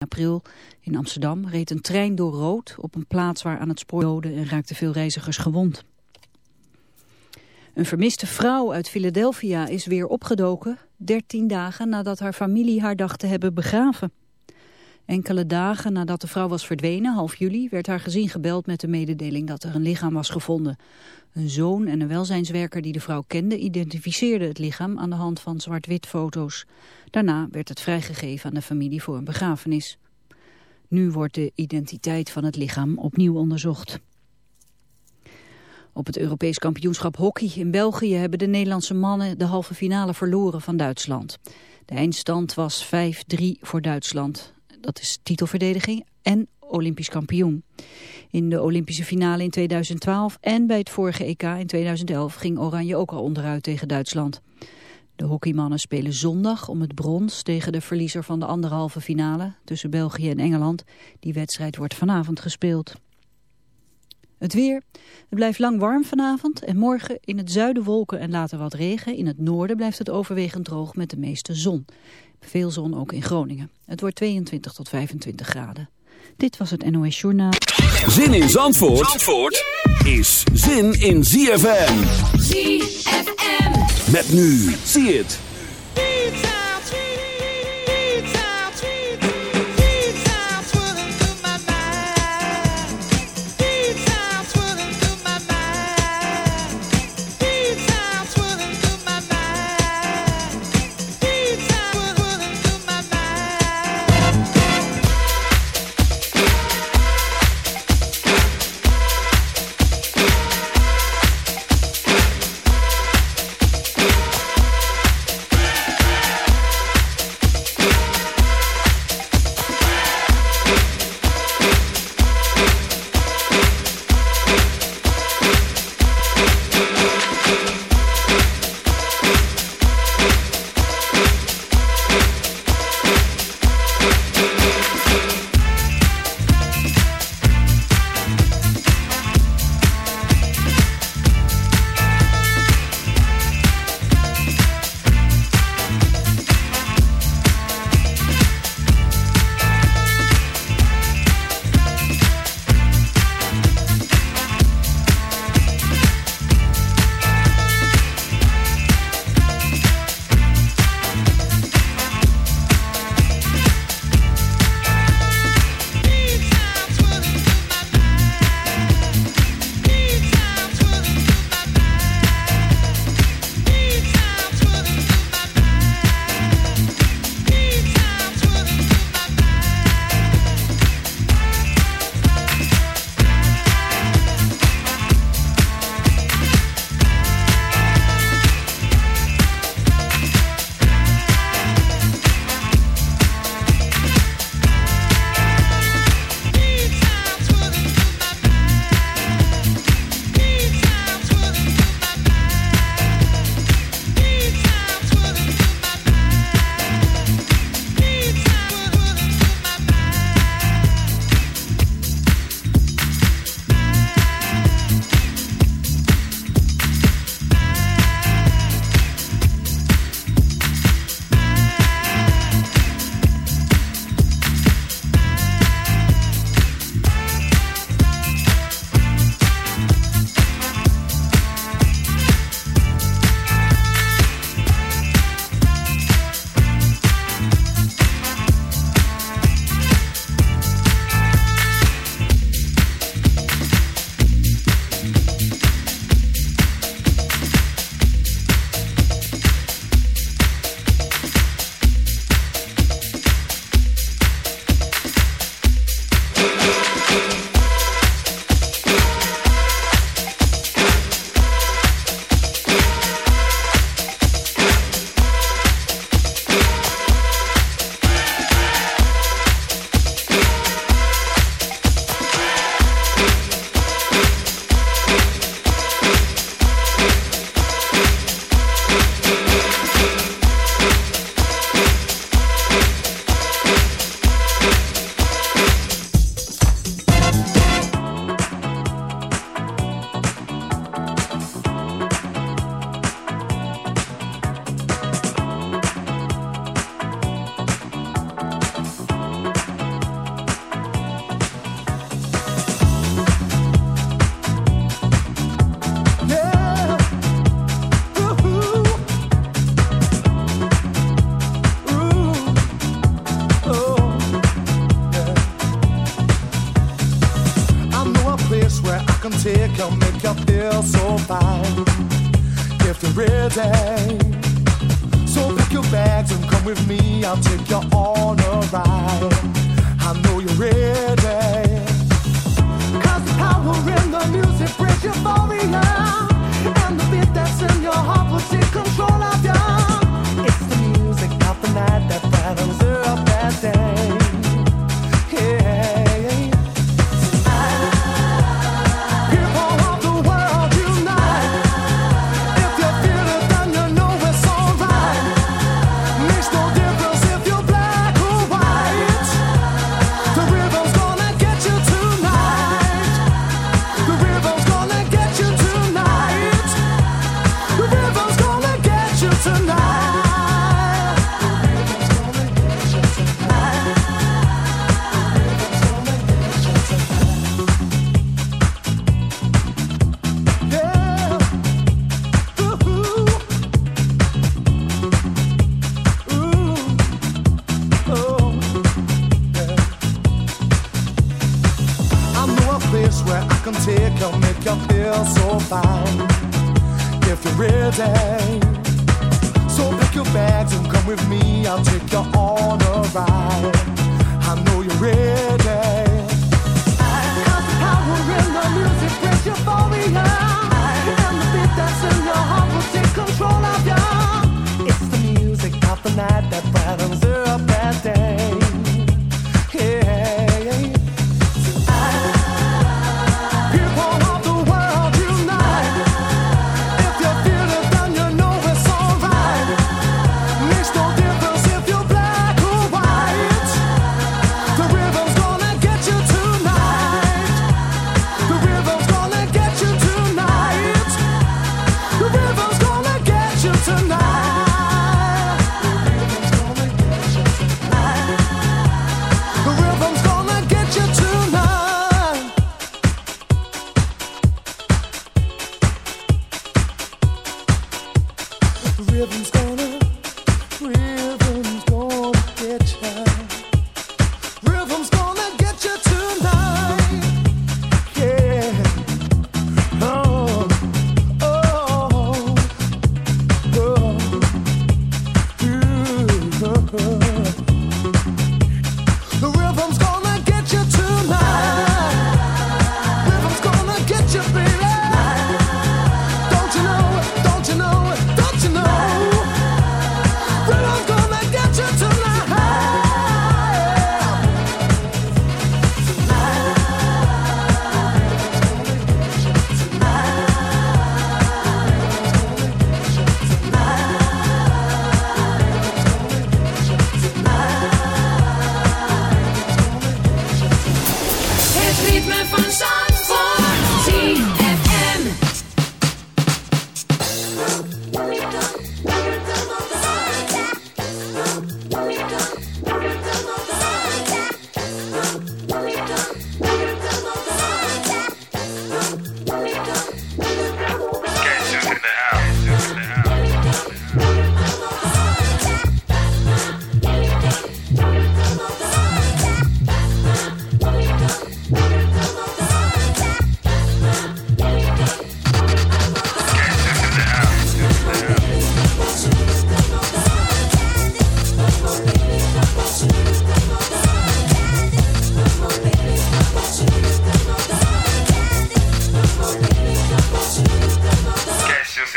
april in Amsterdam reed een trein door rood op een plaats waar aan het spoor doden en raakten veel reizigers gewond. Een vermiste vrouw uit Philadelphia is weer opgedoken, 13 dagen nadat haar familie haar dacht te hebben begraven. Enkele dagen nadat de vrouw was verdwenen, half juli, werd haar gezin gebeld met de mededeling dat er een lichaam was gevonden. Een zoon en een welzijnswerker die de vrouw kende identificeerden het lichaam aan de hand van zwart-wit foto's. Daarna werd het vrijgegeven aan de familie voor een begrafenis. Nu wordt de identiteit van het lichaam opnieuw onderzocht. Op het Europees kampioenschap hockey in België hebben de Nederlandse mannen de halve finale verloren van Duitsland. De eindstand was 5-3 voor Duitsland. Dat is titelverdediging en Olympisch kampioen. In de Olympische finale in 2012 en bij het vorige EK in 2011 ging Oranje ook al onderuit tegen Duitsland. De hockeymannen spelen zondag om het brons tegen de verliezer van de anderhalve finale tussen België en Engeland. Die wedstrijd wordt vanavond gespeeld. Het weer. Het blijft lang warm vanavond en morgen in het zuiden wolken en later wat regen. In het noorden blijft het overwegend droog met de meeste zon. Veel zon ook in Groningen. Het wordt 22 tot 25 graden. Dit was het NOS Journaal. Zin in Zandvoort, Zandvoort is zin in ZFM. ZFM. Met nu, zie het.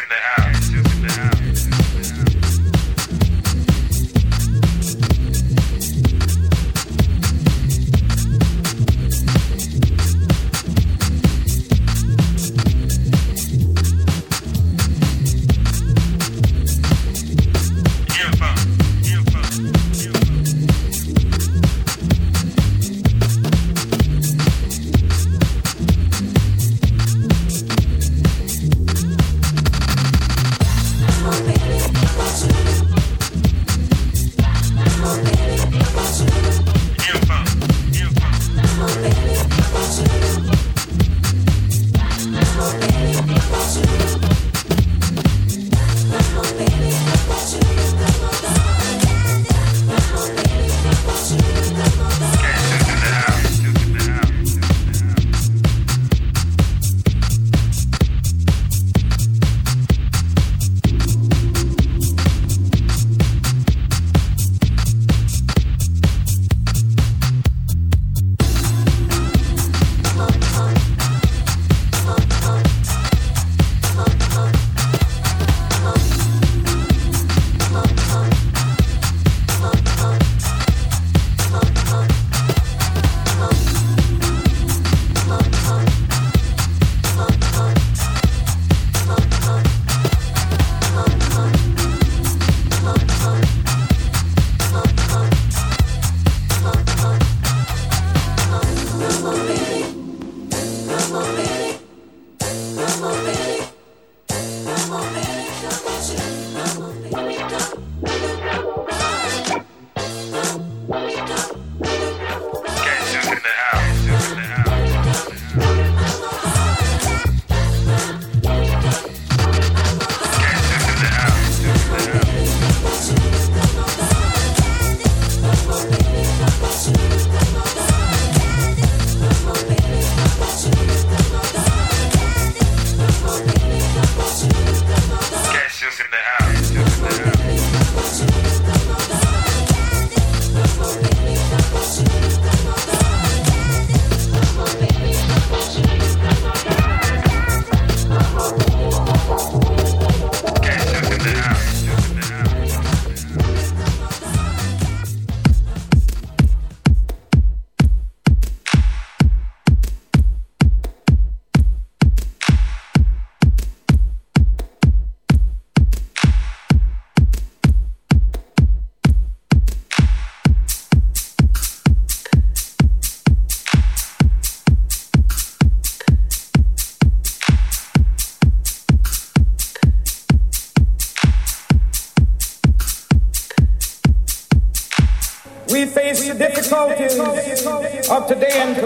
in the house.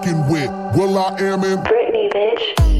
rocking with Will I Am in Britney, bitch.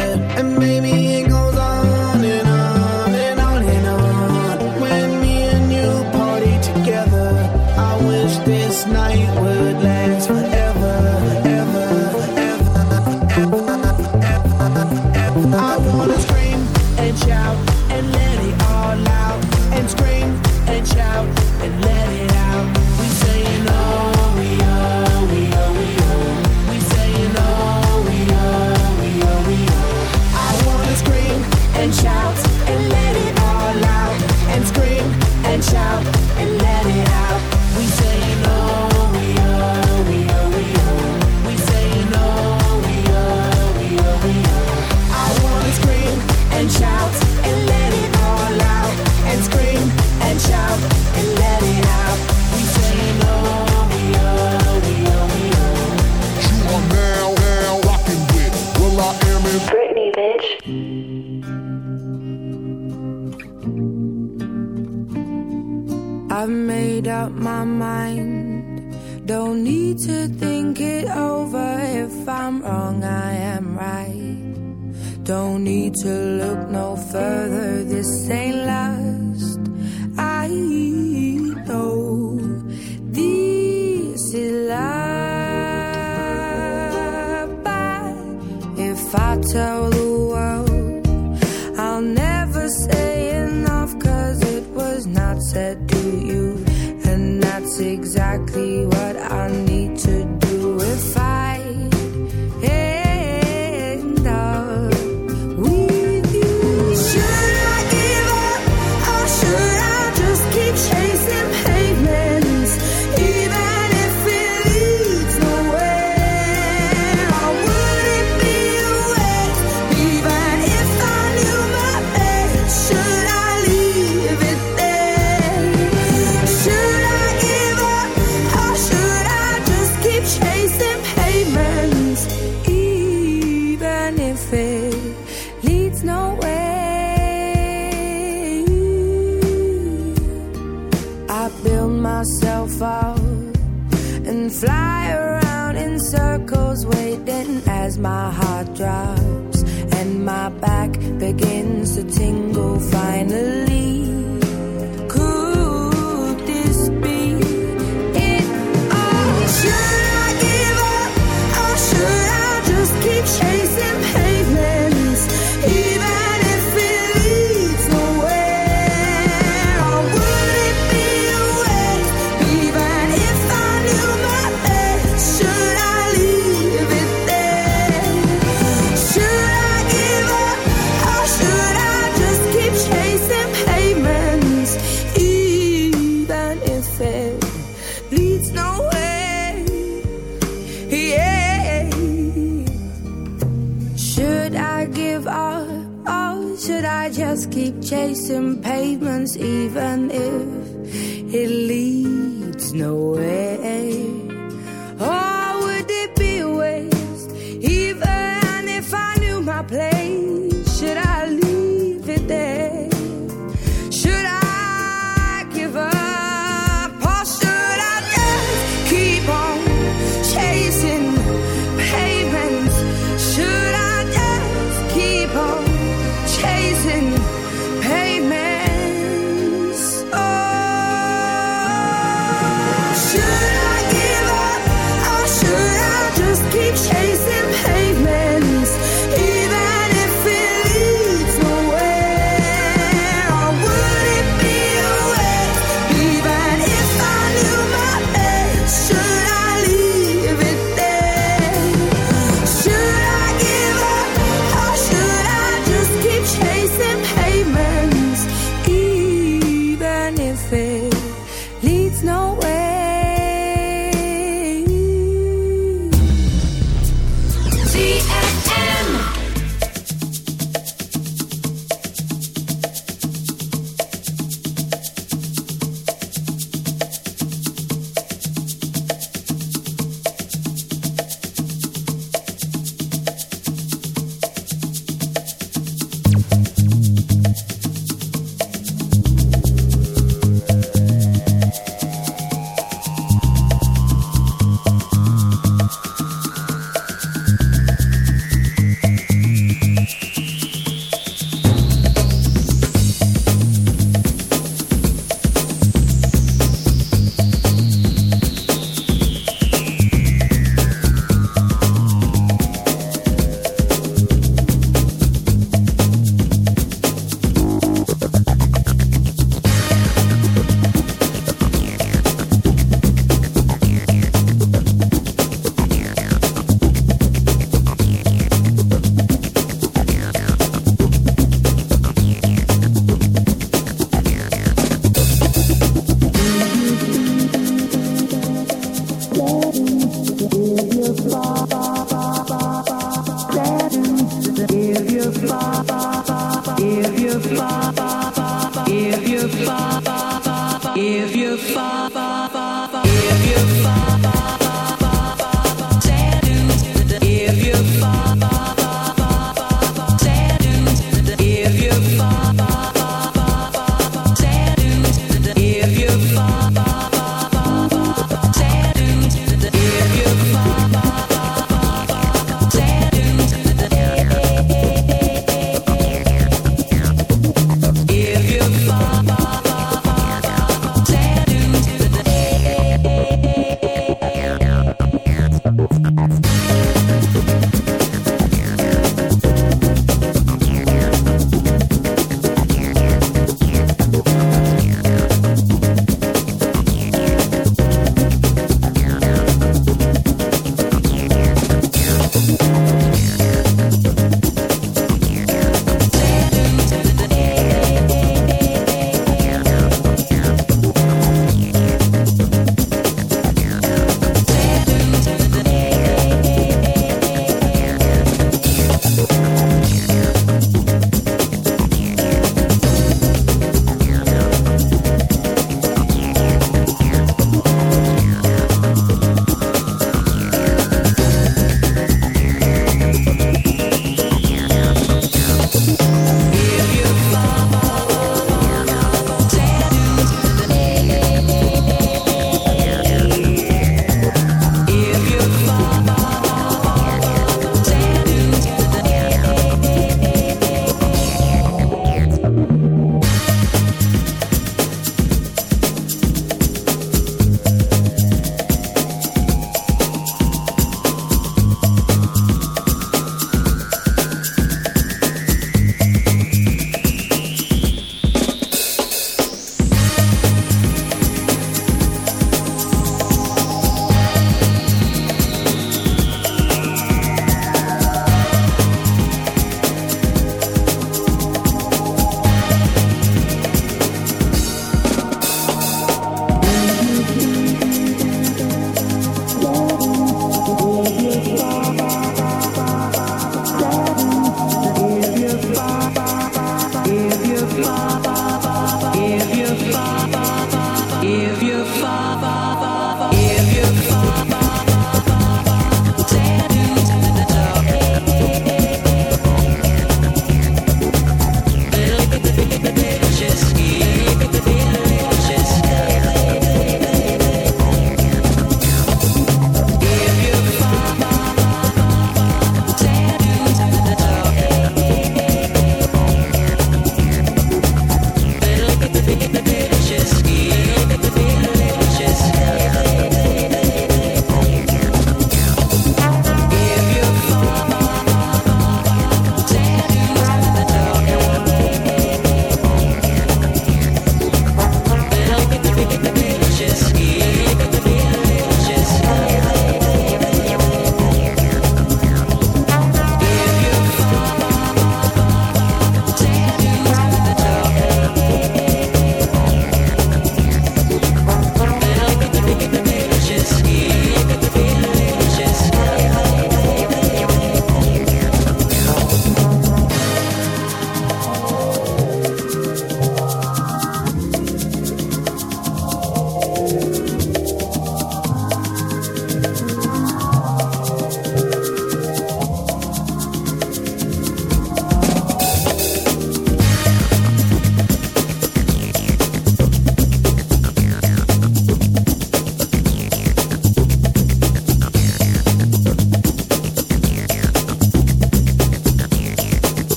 To look no further.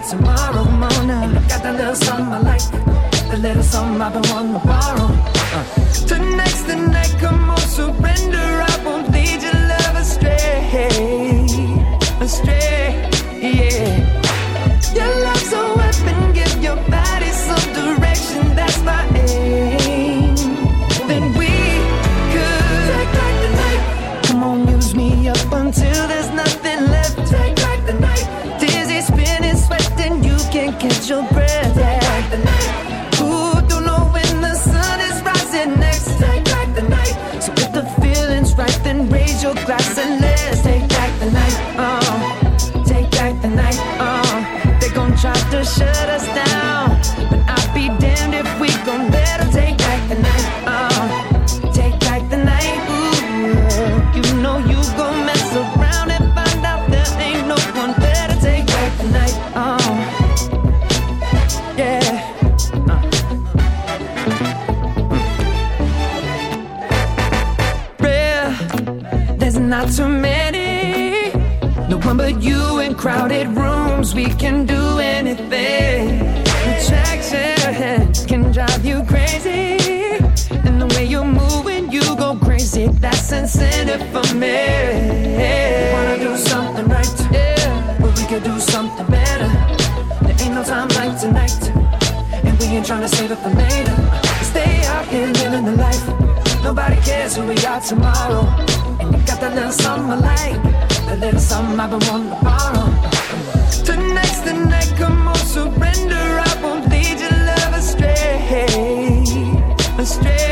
tomorrow morning. Got that little something I like, the little something I've been wanting to buy. too many. No one but you in crowded rooms. We can do anything. Attractions can drive you crazy. And the way you move when you go crazy, that's incentive for me. Yeah. Wanna do something right, yeah. but we could do something better. There ain't no time like tonight, and we ain't trying to save it for later. Stay out here living the life. Nobody cares who we are tomorrow got that little something I like, that little something I've been wanting to borrow. Tonight's the night, come on, surrender. I won't lead your love astray, astray.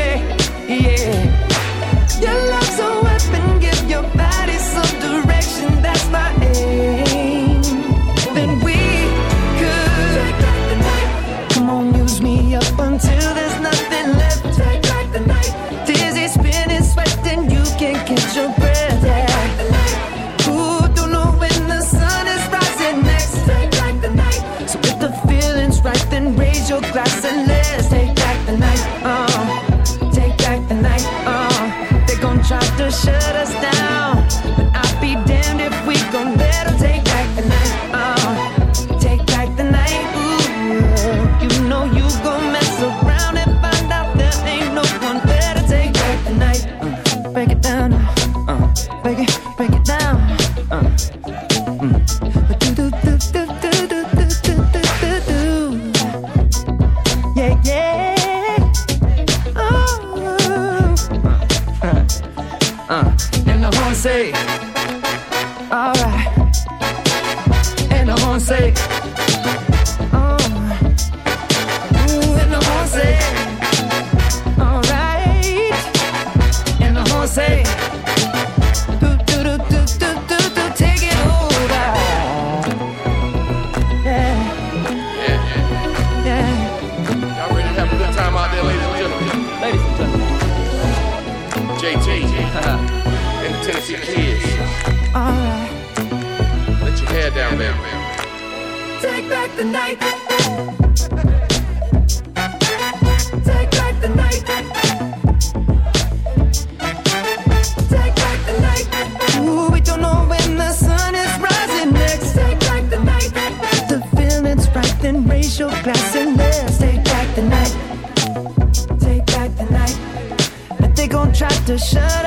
alright. And I'm gonna say. back the night. Take back the night. Take back the night. Ooh, we don't know when the sun is rising next. Take back the night. The feeling's right, then raise your glass and let's take back the night. Take back the night. But they gon' try to shut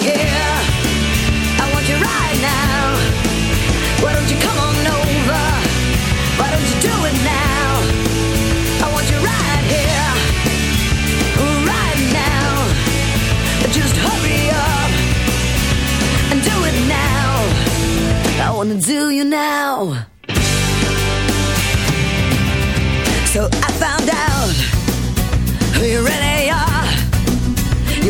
here. I want you right now. Why don't you come on over? Why don't you do it now? I want you right here, right now. Just hurry up and do it now. I wanna do you now. So I found out who you really are.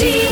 Now.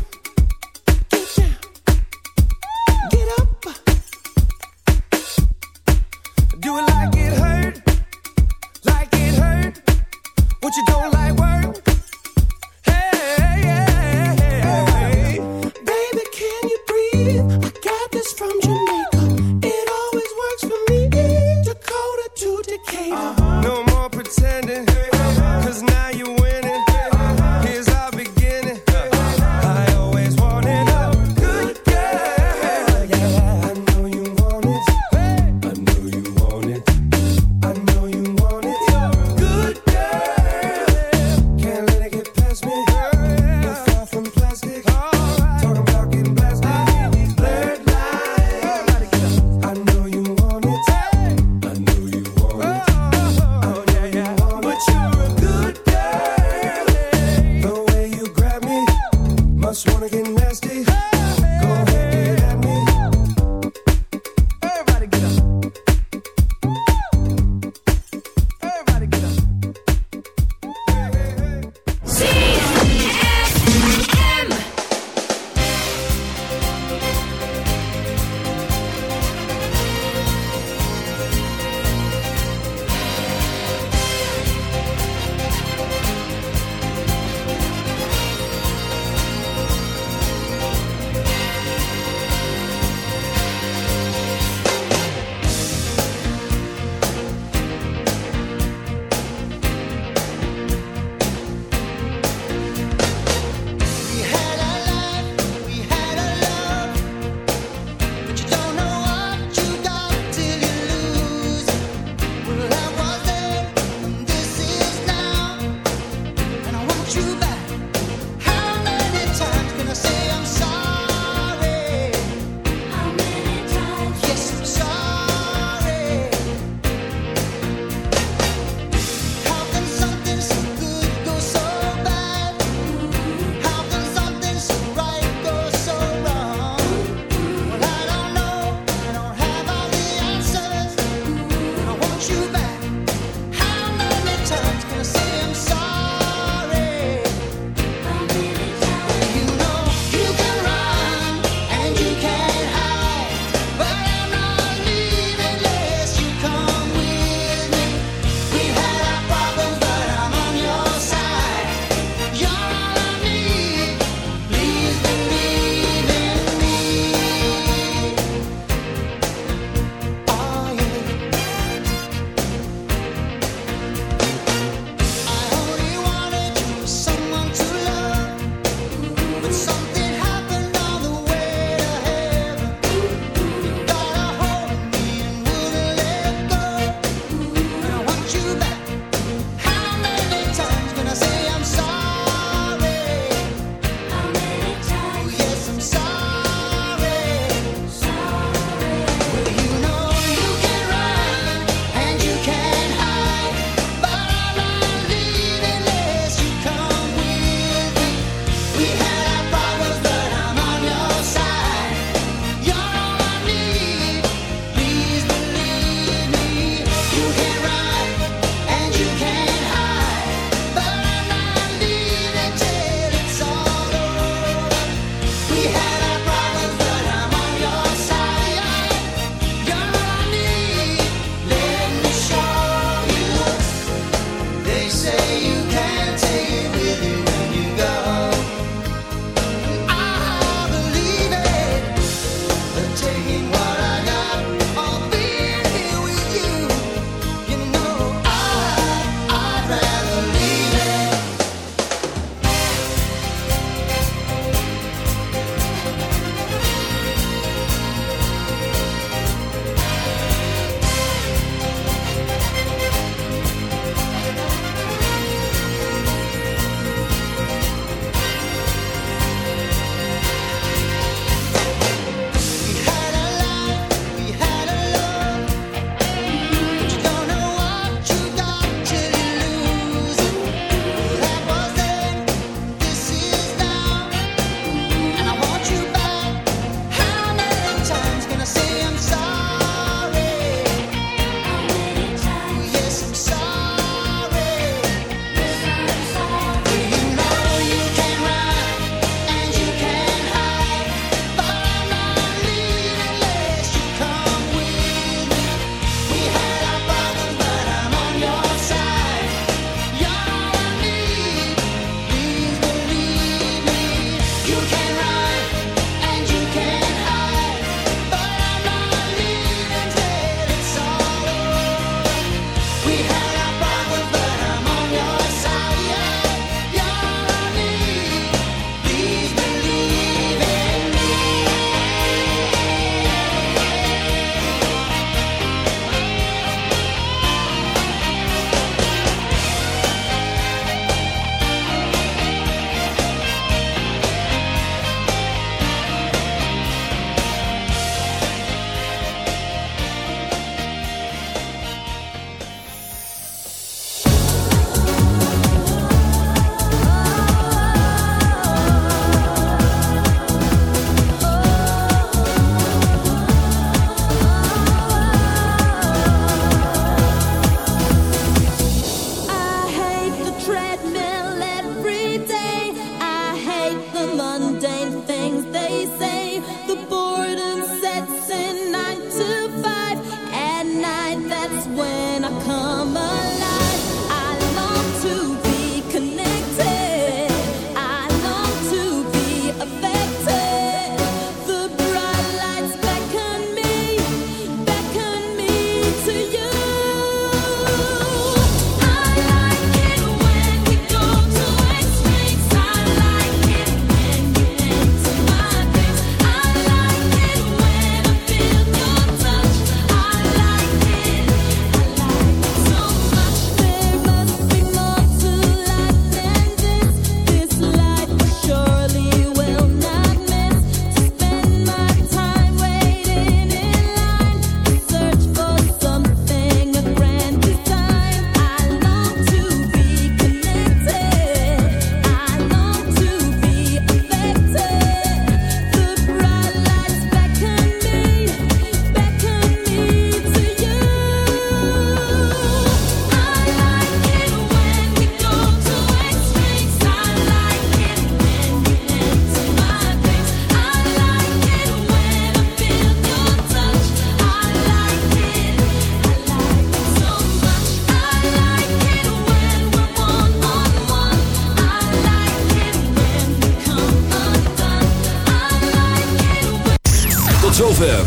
Do it like it hurt, like it hurt. What you don't like.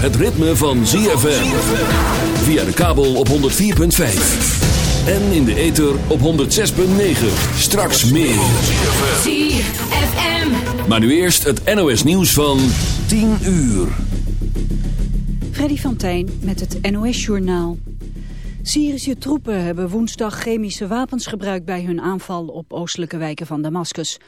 Het ritme van ZFM. Via de kabel op 104.5. En in de ether op 106.9. Straks meer. ZFM. Maar nu eerst het NOS nieuws van 10 uur. Freddy van Tijn met het NOS-journaal. Syrische troepen hebben woensdag chemische wapens gebruikt bij hun aanval op oostelijke wijken van Damascus.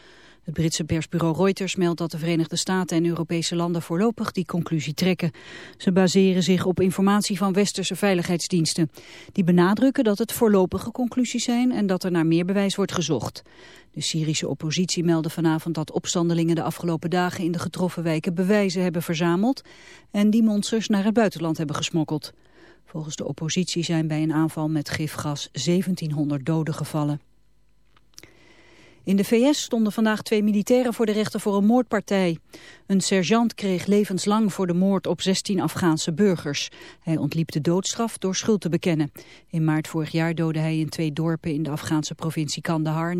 Het Britse persbureau Reuters meldt dat de Verenigde Staten en Europese landen voorlopig die conclusie trekken. Ze baseren zich op informatie van westerse veiligheidsdiensten. Die benadrukken dat het voorlopige conclusies zijn en dat er naar meer bewijs wordt gezocht. De Syrische oppositie meldde vanavond dat opstandelingen de afgelopen dagen in de getroffen wijken bewijzen hebben verzameld en die monsters naar het buitenland hebben gesmokkeld. Volgens de oppositie zijn bij een aanval met gifgas 1700 doden gevallen. In de VS stonden vandaag twee militairen voor de rechter voor een moordpartij. Een sergeant kreeg levenslang voor de moord op 16 Afghaanse burgers. Hij ontliep de doodstraf door schuld te bekennen. In maart vorig jaar doodde hij in twee dorpen in de Afghaanse provincie Kandahar